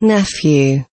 nephew.